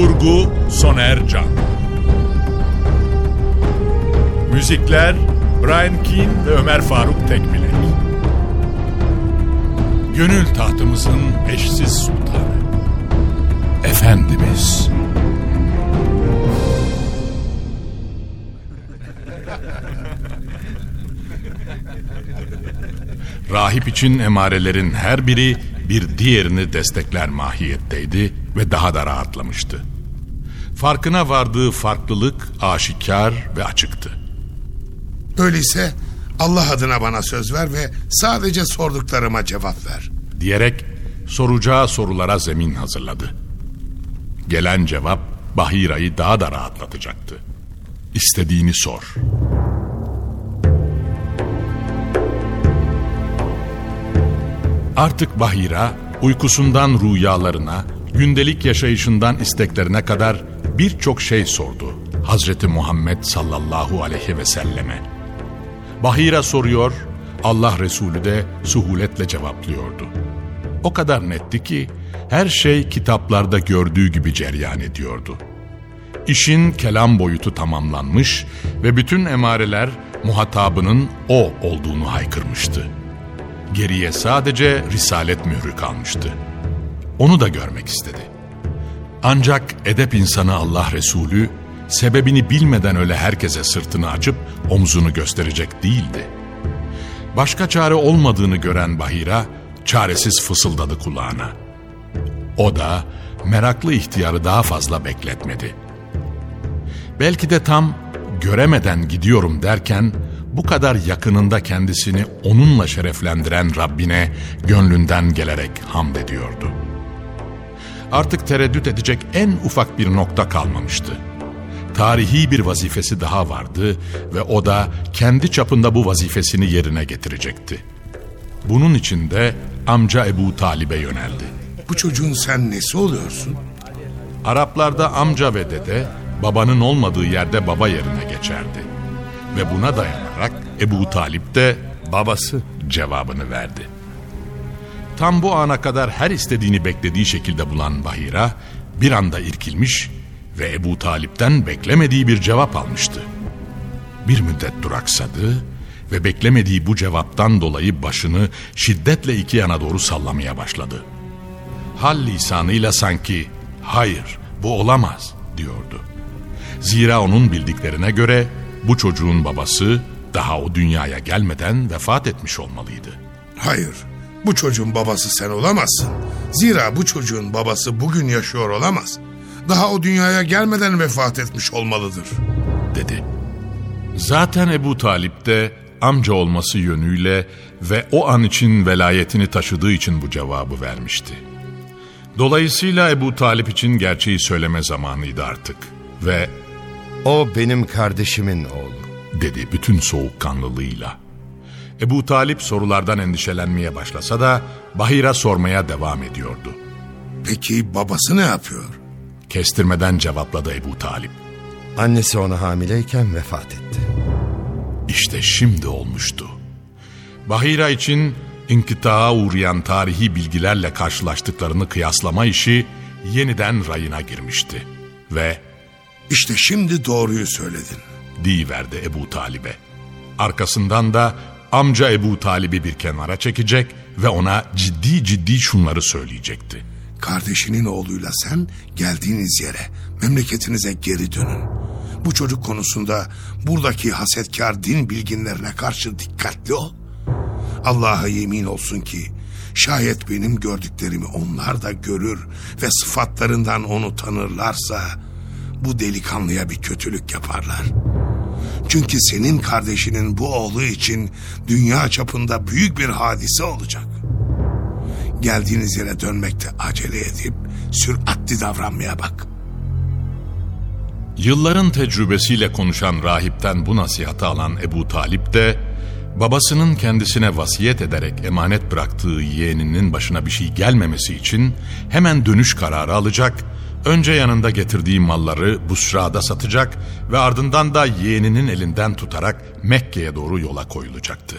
Kurgu Soner Can. Müzikler Brian Keane ve Ömer Faruk Tekbilek. Gönül tahtımızın eşsiz sultanı. Efendimiz. Rahip için emarelerin her biri bir diğerini destekler mahiyetteydi ve daha da rahatlamıştı. Farkına vardığı farklılık aşikar ve açıktı. Öyleyse Allah adına bana söz ver ve sadece sorduklarıma cevap ver. Diyerek soracağı sorulara zemin hazırladı. Gelen cevap Bahira'yı daha da rahatlatacaktı. İstediğini sor. Artık Bahira uykusundan rüyalarına, gündelik yaşayışından isteklerine kadar birçok şey sordu Hazreti Muhammed sallallahu aleyhi ve selleme. Bahira soruyor, Allah Resulü de suhuletle cevaplıyordu. O kadar netti ki her şey kitaplarda gördüğü gibi ceryan ediyordu. İşin kelam boyutu tamamlanmış ve bütün emareler muhatabının o olduğunu haykırmıştı. Geriye sadece risalet mührü kalmıştı. Onu da görmek istedi. Ancak edep insanı Allah Resulü sebebini bilmeden öyle herkese sırtını açıp omzunu gösterecek değildi. Başka çare olmadığını gören Bahira çaresiz fısıldadı kulağına. O da meraklı ihtiyarı daha fazla bekletmedi. Belki de tam göremeden gidiyorum derken bu kadar yakınında kendisini onunla şereflendiren Rabbine gönlünden gelerek hamd ediyordu. Artık tereddüt edecek en ufak bir nokta kalmamıştı. Tarihi bir vazifesi daha vardı ve o da kendi çapında bu vazifesini yerine getirecekti. Bunun için de amca Ebu Talib'e yöneldi. Bu çocuğun sen nesi oluyorsun? Araplarda amca ve dede babanın olmadığı yerde baba yerine geçerdi. Ve buna dayanarak Ebu Talip de babası cevabını verdi. Tam bu ana kadar her istediğini beklediği şekilde bulan Bahira bir anda irkilmiş ve Ebu Talip'ten beklemediği bir cevap almıştı. Bir müddet duraksadı ve beklemediği bu cevaptan dolayı başını şiddetle iki yana doğru sallamaya başladı. Hal lisanıyla sanki hayır bu olamaz diyordu. Zira onun bildiklerine göre bu çocuğun babası daha o dünyaya gelmeden vefat etmiş olmalıydı. Hayır, bu çocuğun babası sen olamazsın. Zira bu çocuğun babası bugün yaşıyor olamaz. Daha o dünyaya gelmeden vefat etmiş olmalıdır. Dedi. Zaten Ebu Talip de amca olması yönüyle ve o an için velayetini taşıdığı için bu cevabı vermişti. Dolayısıyla Ebu Talip için gerçeği söyleme zamanıydı artık ve O benim kardeşimin oğlu. dedi bütün soğukkanlılığıyla. Ebu Talip sorulardan endişelenmeye başlasa da Bahira sormaya devam ediyordu. Peki babası ne yapıyor? Kestirmeden cevapladı Ebu Talip. Annesi ona hamileyken vefat etti. İşte şimdi olmuştu. Bahira için inkıtaa uğrayan tarihi bilgilerle karşılaştıklarını kıyaslama işi yeniden rayına girmişti. Ve İşte şimdi doğruyu söyledin. verdi Ebu Talib'e. Arkasından da amca Ebu Talib'i bir kenara çekecek ve ona ciddi ciddi şunları söyleyecekti. Kardeşinin oğluyla sen geldiğiniz yere, memleketinize geri dönün. Bu çocuk konusunda buradaki hasetkar din bilginlerine karşı dikkatli ol. Allah'a yemin olsun ki şayet benim gördüklerimi onlar da görür ve sıfatlarından onu tanırlarsa bu delikanlıya bir kötülük yaparlar. Çünkü senin kardeşinin bu oğlu için dünya çapında büyük bir hadise olacak. Geldiğiniz yere dönmekte acele edip süratli davranmaya bak. Yılların tecrübesiyle konuşan rahipten bu nasihatı alan Ebu Talip de babasının kendisine vasiyet ederek emanet bıraktığı yeğeninin başına bir şey gelmemesi için hemen dönüş kararı alacak, önce yanında getirdiği malları Busra'da satacak ve ardından da yeğeninin elinden tutarak Mekke'ye doğru yola koyulacaktı.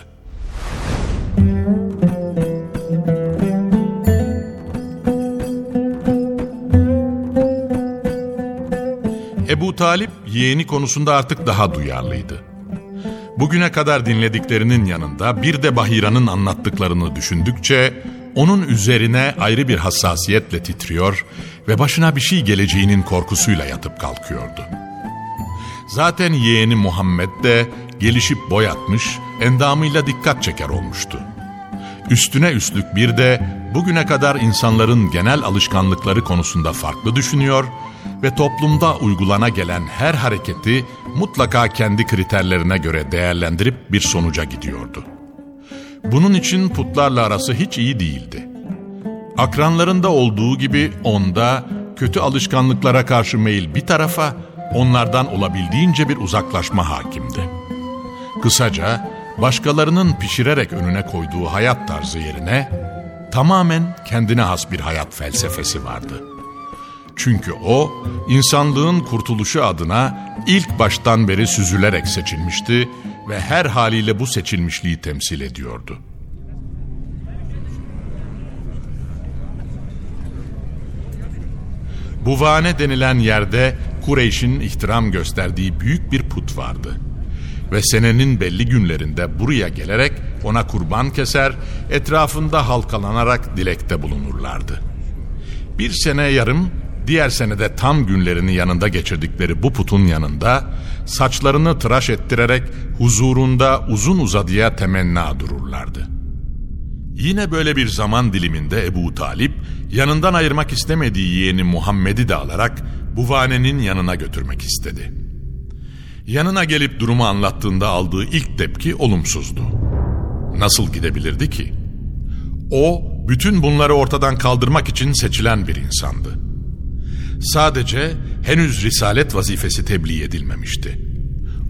Ebu Talip yeğeni konusunda artık daha duyarlıydı. Bugüne kadar dinlediklerinin yanında bir de Bahira'nın anlattıklarını düşündükçe onun üzerine ayrı bir hassasiyetle titriyor ve başına bir şey geleceğinin korkusuyla yatıp kalkıyordu. Zaten yeğeni Muhammed de gelişip boyatmış, endamıyla dikkat çeker olmuştu. Üstüne üstlük bir de bugüne kadar insanların genel alışkanlıkları konusunda farklı düşünüyor ve toplumda uygulana gelen her hareketi mutlaka kendi kriterlerine göre değerlendirip bir sonuca gidiyordu. Bunun için putlarla arası hiç iyi değildi. Akranlarında olduğu gibi onda kötü alışkanlıklara karşı meyil bir tarafa, onlardan olabildiğince bir uzaklaşma hakimdi. Kısaca başkalarının pişirerek önüne koyduğu hayat tarzı yerine tamamen kendine has bir hayat felsefesi vardı. Çünkü o insanlığın kurtuluşu adına ilk baştan beri süzülerek seçilmişti ve her haliyle bu seçilmişliği temsil ediyordu. Buvane denilen yerde Kureyş'in ihtiram gösterdiği büyük bir put vardı. Ve senenin belli günlerinde buraya gelerek ona kurban keser, etrafında halkalanarak dilekte bulunurlardı. Bir sene yarım, diğer senede tam günlerini yanında geçirdikleri bu putun yanında saçlarını tıraş ettirerek huzurunda uzun uzadıya temenna dururlardı. Yine böyle bir zaman diliminde Ebu Talip yanından ayırmak istemediği yeğeni Muhammed'i de alarak Buvane'nin yanına götürmek istedi. Yanına gelip durumu anlattığında aldığı ilk tepki olumsuzdu. Nasıl gidebilirdi ki? O bütün bunları ortadan kaldırmak için seçilen bir insandı. Sadece henüz risalet vazifesi tebliğ edilmemişti.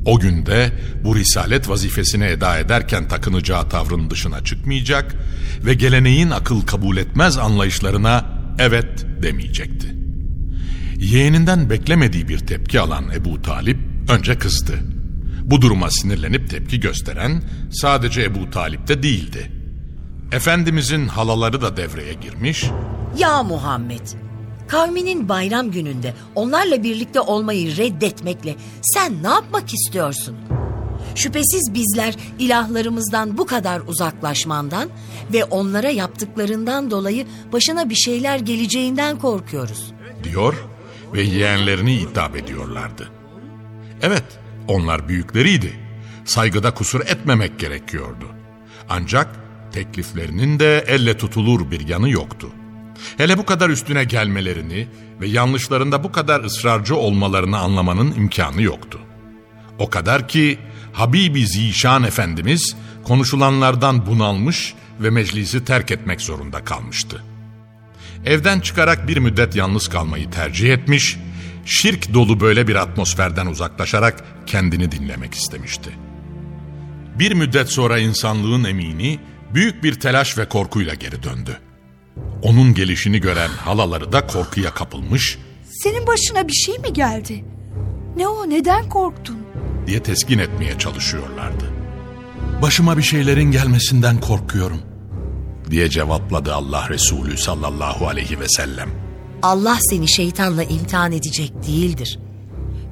O günde bu risalet vazifesini eda ederken takınacağı tavrın dışına çıkmayacak ve geleneğin akıl kabul etmez anlayışlarına evet demeyecekti. Yeğeninden beklemediği bir tepki alan Ebu Talip önce kızdı. Bu duruma sinirlenip tepki gösteren sadece Ebu Talip de değildi. Efendimizin halaları da devreye girmiş. Ya Muhammed, kavminin bayram gününde onlarla birlikte olmayı reddetmekle sen ne yapmak istiyorsun? Şüphesiz bizler ilahlarımızdan bu kadar uzaklaşmandan ve onlara yaptıklarından dolayı başına bir şeyler geleceğinden korkuyoruz. Diyor ve yeğenlerini hitap ediyorlardı. Evet, onlar büyükleriydi. Saygıda kusur etmemek gerekiyordu. Ancak tekliflerinin de elle tutulur bir yanı yoktu. Hele bu kadar üstüne gelmelerini ve yanlışlarında bu kadar ısrarcı olmalarını anlamanın imkanı yoktu. O kadar ki Habibi Zişan Efendimiz konuşulanlardan bunalmış ve meclisi terk etmek zorunda kalmıştı. Evden çıkarak bir müddet yalnız kalmayı tercih etmiş, şirk dolu böyle bir atmosferden uzaklaşarak kendini dinlemek istemişti. Bir müddet sonra insanlığın emini büyük bir telaş ve korkuyla geri döndü. Onun gelişini gören halaları da korkuya kapılmış Senin başına bir şey mi geldi? Ne o neden korktun? diye teskin etmeye çalışıyorlardı. Başıma bir şeylerin gelmesinden korkuyorum diye cevapladı Allah Resulü sallallahu aleyhi ve sellem. Allah seni şeytanla imtihan edecek değildir.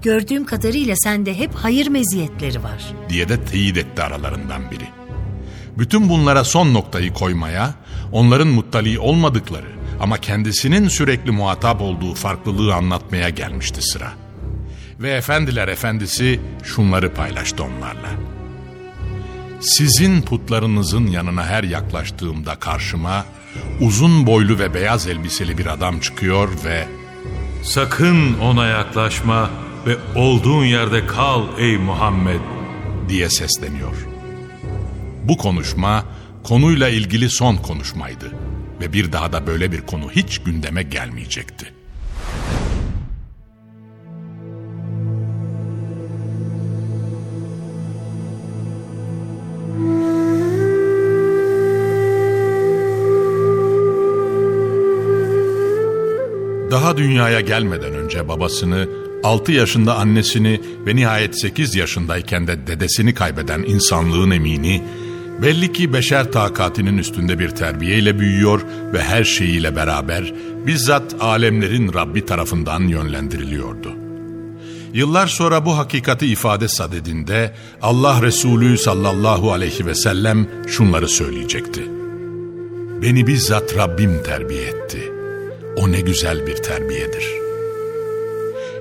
Gördüğüm kadarıyla sende hep hayır meziyetleri var. diye de teyit etti aralarından biri. Bütün bunlara son noktayı koymaya, onların muttali olmadıkları, Ama kendisinin sürekli muhatap olduğu farklılığı anlatmaya gelmişti sıra. Ve efendiler efendisi şunları paylaştı onlarla. Sizin putlarınızın yanına her yaklaştığımda karşıma uzun boylu ve beyaz elbiseli bir adam çıkıyor ve Sakın ona yaklaşma ve olduğun yerde kal ey Muhammed diye sesleniyor. Bu konuşma konuyla ilgili son konuşmaydı ve bir daha da böyle bir konu hiç gündeme gelmeyecekti. Daha dünyaya gelmeden önce babasını, 6 yaşında annesini ve nihayet 8 yaşındayken de dedesini kaybeden insanlığın emini, belli ki beşer takatinin üstünde bir terbiyeyle büyüyor ve her şeyiyle beraber bizzat alemlerin Rabbi tarafından yönlendiriliyordu. Yıllar sonra bu hakikati ifade sadedinde Allah Resulü sallallahu aleyhi ve sellem şunları söyleyecekti. Beni bizzat Rabbim terbiye etti. O ne güzel bir terbiyedir.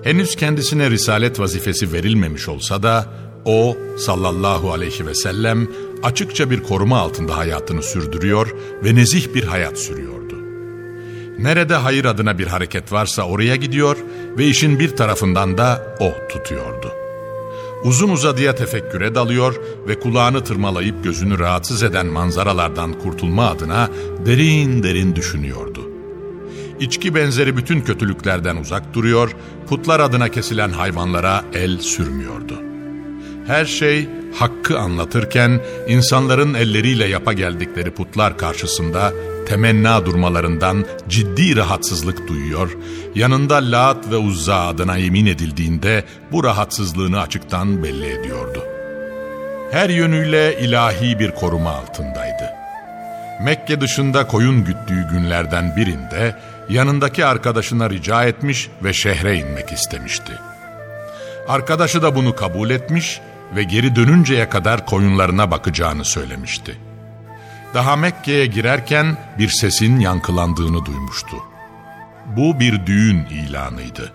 Henüz kendisine risalet vazifesi verilmemiş olsa da o sallallahu aleyhi ve sellem açıkça bir koruma altında hayatını sürdürüyor ve nezih bir hayat sürüyordu. Nerede hayır adına bir hareket varsa oraya gidiyor ve işin bir tarafından da o tutuyordu. Uzun uzadıya tefekküre dalıyor ve kulağını tırmalayıp gözünü rahatsız eden manzaralardan kurtulma adına derin derin düşünüyordu. İçki benzeri bütün kötülüklerden uzak duruyor, putlar adına kesilen hayvanlara el sürmüyordu. Her şey hakkı anlatırken insanların elleriyle yapa geldikleri putlar karşısında temenna durmalarından ciddi rahatsızlık duyuyor, yanında Lat ve Uzza adına yemin edildiğinde bu rahatsızlığını açıktan belli ediyordu. Her yönüyle ilahi bir koruma altındaydı. Mekke dışında koyun güttüğü günlerden birinde yanındaki arkadaşına rica etmiş ve şehre inmek istemişti. Arkadaşı da bunu kabul etmiş ve geri dönünceye kadar koyunlarına bakacağını söylemişti. Daha Mekke'ye girerken bir sesin yankılandığını duymuştu. Bu bir düğün ilanıydı.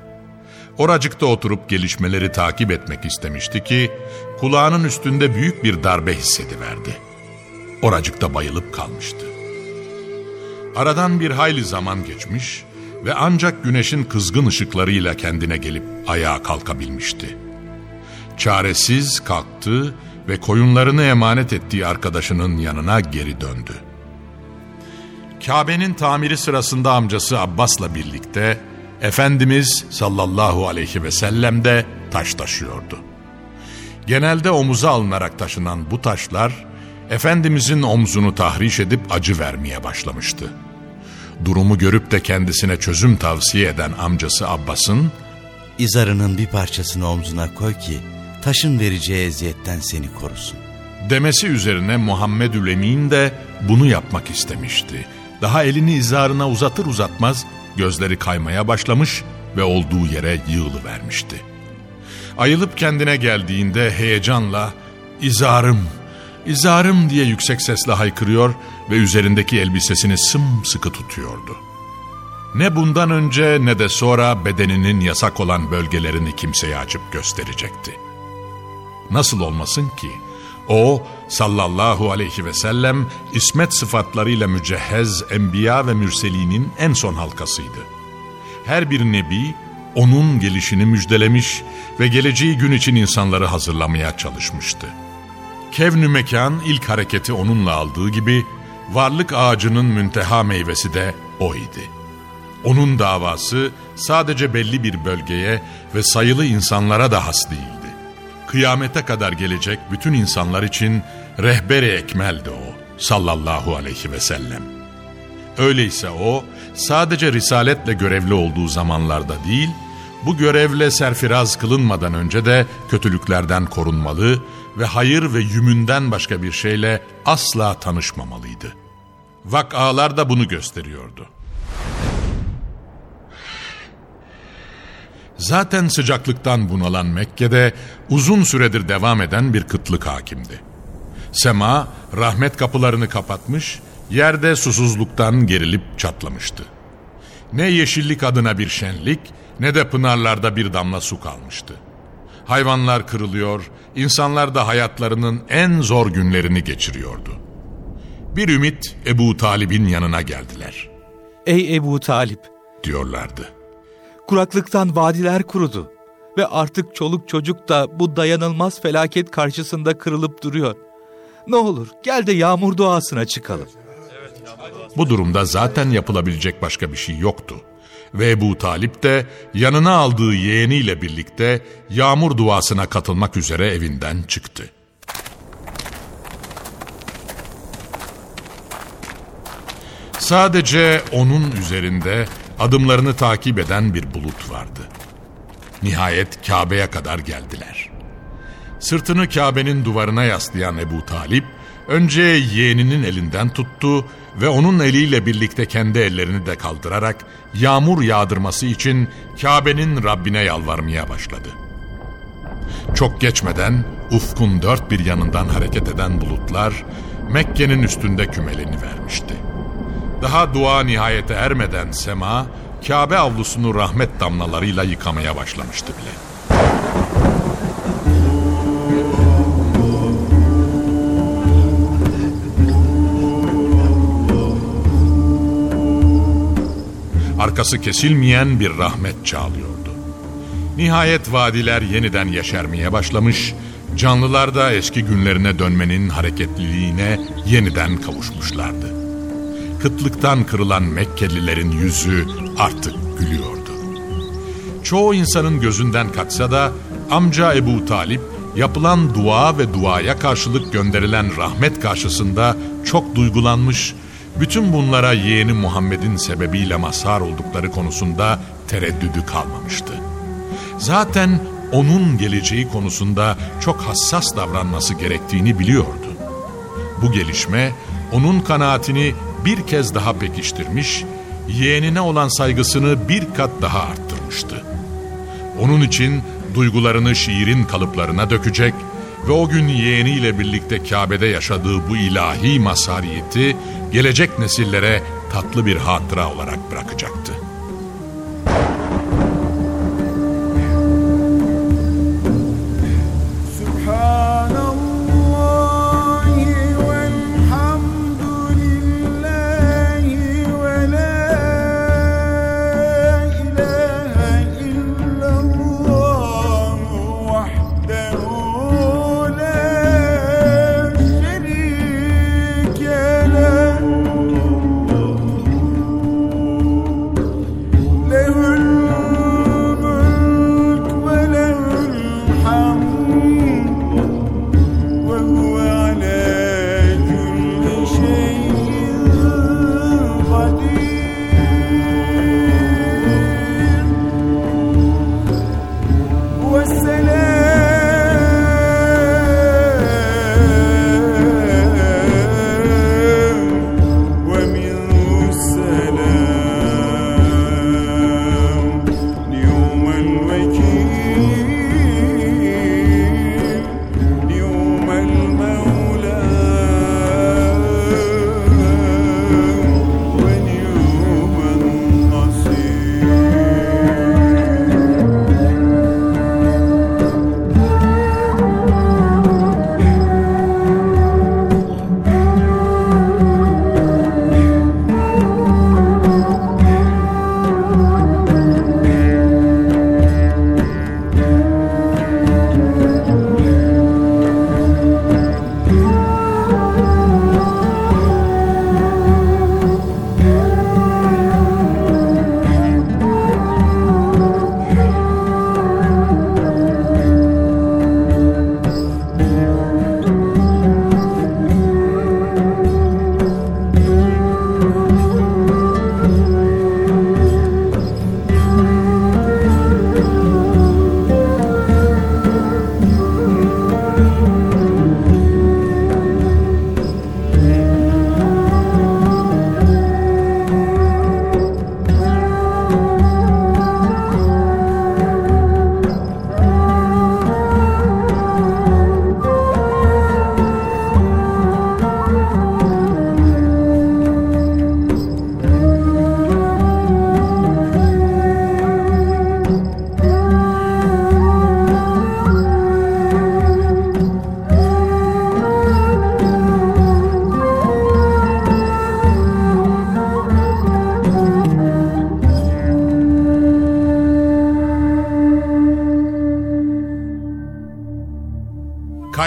Oracıkta oturup gelişmeleri takip etmek istemişti ki kulağının üstünde büyük bir darbe hissediverdi. Oracıkta bayılıp kalmıştı. Aradan bir hayli zaman geçmiş ve ancak güneşin kızgın ışıklarıyla kendine gelip ayağa kalkabilmişti. Çaresiz kalktı ve koyunlarını emanet ettiği arkadaşının yanına geri döndü. Kabe'nin tamiri sırasında amcası Abbas'la birlikte Efendimiz sallallahu aleyhi ve sellem de taş taşıyordu. Genelde omuza alınarak taşınan bu taşlar Efendimizin omzunu tahriş edip acı vermeye başlamıştı. Durumu görüp de kendisine çözüm tavsiye eden amcası Abbas'ın İzarının bir parçasını omzuna koy ki taşın vereceği eziyetten seni korusun. demesi üzerine Muhammedül Emin de bunu yapmak istemişti. Daha elini izarına uzatır uzatmaz gözleri kaymaya başlamış ve olduğu yere yığılıvermişti. Ayılıp kendine geldiğinde heyecanla izarım, izarım diye yüksek sesle haykırıyor ve üzerindeki elbisesini sımsıkı tutuyordu. Ne bundan önce ne de sonra bedeninin yasak olan bölgelerini kimseye açıp gösterecekti. Nasıl olmasın ki? O sallallahu aleyhi ve sellem ismet sıfatlarıyla mücehhez enbiya ve mürselinin en son halkasıydı. Her bir nebi onun gelişini müjdelemiş ve geleceği gün için insanları hazırlamaya çalışmıştı. Kevn-ü mekan ilk hareketi onunla aldığı gibi varlık ağacının münteha meyvesi de o idi. Onun davası sadece belli bir bölgeye ve sayılı insanlara da has değildi. Kıyamete kadar gelecek bütün insanlar için rehber-i ekmeldi o sallallahu aleyhi ve sellem. Öyleyse o sadece risaletle görevli olduğu zamanlarda değil, bu görevle serfiraz kılınmadan önce de kötülüklerden korunmalı ve hayır ve yümünden başka bir şeyle asla tanışmamalıydı. Vakalar da bunu gösteriyordu. Zaten sıcaklıktan bunalan Mekke'de uzun süredir devam eden bir kıtlık hakimdi. Sema rahmet kapılarını kapatmış, yerde susuzluktan gerilip çatlamıştı. Ne yeşillik adına bir şenlik ne de pınarlarda bir damla su kalmıştı. Hayvanlar kırılıyor, insanlar da hayatlarının en zor günlerini geçiriyordu. Bir ümit Ebu Talib'in yanına geldiler. Ey Ebu Talip, Diyorlardı. Kuraklıktan vadiler kurudu ve artık çoluk çocuk da bu dayanılmaz felaket karşısında kırılıp duruyor. Ne olur gel de yağmur duasına çıkalım. Bu durumda zaten yapılabilecek başka bir şey yoktu. Ve Ebu Talip de yanına aldığı yeğeniyle birlikte yağmur duasına katılmak üzere evinden çıktı. Sadece onun üzerinde adımlarını takip eden bir bulut vardı. Nihayet Kabe'ye kadar geldiler. Sırtını Kabe'nin duvarına yaslayan Ebu Talip, önce yeğeninin elinden tuttu ve onun eliyle birlikte kendi ellerini de kaldırarak yağmur yağdırması için Kabe'nin Rabbine yalvarmaya başladı. Çok geçmeden ufkun dört bir yanından hareket eden bulutlar Mekke'nin üstünde kümeleni vermişti. Daha dua nihayete ermeden sema, Kabe avlusunu rahmet damlalarıyla yıkamaya başlamıştı bile. Arkası kesilmeyen bir rahmet çağlıyordu. Nihayet vadiler yeniden yeşermeye başlamış, canlılar da eski günlerine dönmenin hareketliliğine yeniden kavuşmuşlardı. Kıtlıktan kırılan Mekkelilerin yüzü artık gülüyordu. Çoğu insanın gözünden kaçsa da amca Ebu Talip yapılan dua ve duaya karşılık gönderilen rahmet karşısında çok duygulanmış, bütün bunlara yeğeni Muhammed'in sebebiyle mazhar oldukları konusunda tereddüdü kalmamıştı. Zaten onun geleceği konusunda çok hassas davranması gerektiğini biliyordu. Bu gelişme onun kanaatini bir kez daha pekiştirmiş, yeğenine olan saygısını bir kat daha arttırmıştı. Onun için duygularını şiirin kalıplarına dökecek ve o gün yeğeniyle birlikte Kabe'de yaşadığı bu ilahi masariyeti gelecek nesillere tatlı bir hatıra olarak bırakacaktı.